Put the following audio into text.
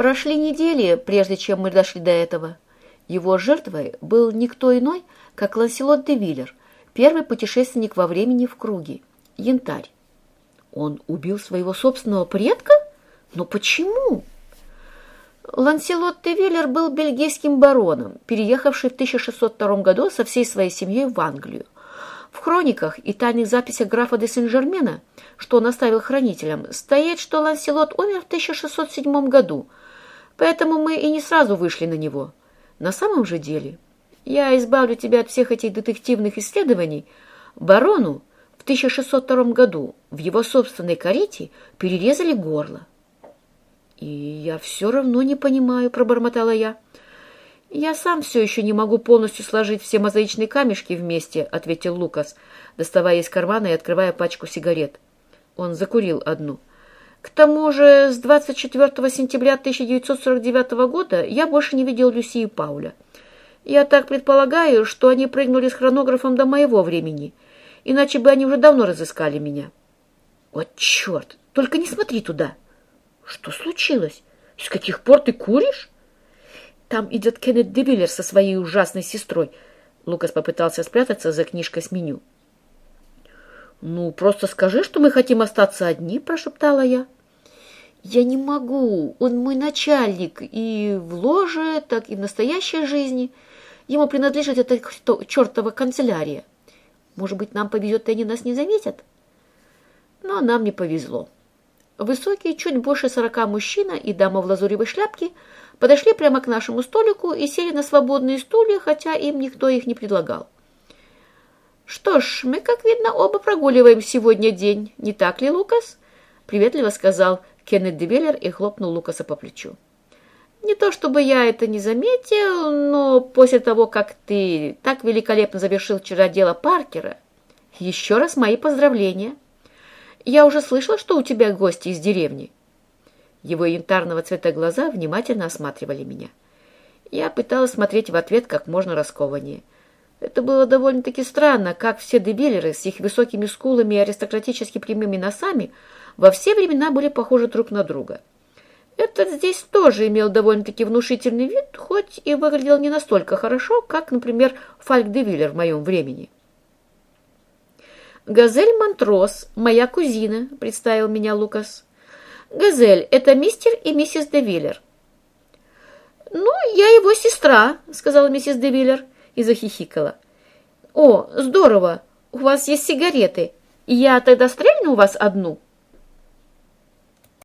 Прошли недели, прежде чем мы дошли до этого. Его жертвой был никто иной, как Ланселот де Виллер, первый путешественник во времени в круге, янтарь. Он убил своего собственного предка? Но почему? Ланселот де Виллер был бельгийским бароном, переехавший в 1602 году со всей своей семьей в Англию. В хрониках и тайных записях графа де Сен-Жермена, что он оставил хранителям, стоит, что Ланселот умер в 1607 году, поэтому мы и не сразу вышли на него. На самом же деле, я избавлю тебя от всех этих детективных исследований, барону в 1602 году в его собственной карете перерезали горло. «И я все равно не понимаю», — пробормотала я. «Я сам все еще не могу полностью сложить все мозаичные камешки вместе», — ответил Лукас, доставая из кармана и открывая пачку сигарет. Он закурил одну. «К тому же с 24 сентября 1949 года я больше не видел Люси и Пауля. Я так предполагаю, что они прыгнули с хронографом до моего времени, иначе бы они уже давно разыскали меня». «Вот черт! Только не смотри туда!» Что случилось? С каких пор ты куришь? Там идет Кеннет Девиллер со своей ужасной сестрой. Лукас попытался спрятаться за книжкой с меню. «Ну, просто скажи, что мы хотим остаться одни», — прошептала я. «Я не могу. Он мой начальник и в ложе, так и в настоящей жизни. Ему принадлежит эта чертова канцелярия. Может быть, нам повезет, и они нас не заметят?» Но нам не повезло. Высокий, чуть больше сорока мужчина и дама в лазуревой шляпке подошли прямо к нашему столику и сели на свободные стулья, хотя им никто их не предлагал. «Что ж, мы, как видно, оба прогуливаем сегодня день, не так ли, Лукас?» — приветливо сказал Кеннет Девеллер и хлопнул Лукаса по плечу. «Не то чтобы я это не заметил, но после того, как ты так великолепно завершил вчера дело Паркера, еще раз мои поздравления». Я уже слышала, что у тебя гости из деревни». Его янтарного цвета глаза внимательно осматривали меня. Я пыталась смотреть в ответ как можно раскованнее. Это было довольно-таки странно, как все дебилеры с их высокими скулами и аристократически прямыми носами во все времена были похожи друг на друга. Этот здесь тоже имел довольно-таки внушительный вид, хоть и выглядел не настолько хорошо, как, например, Фальк де Виллер в моем времени. «Газель Монтрос, моя кузина», — представил меня Лукас. «Газель, это мистер и миссис Девиллер». «Ну, я его сестра», — сказала миссис Девиллер и захихикала. «О, здорово! У вас есть сигареты. Я тогда стрельну у вас одну?»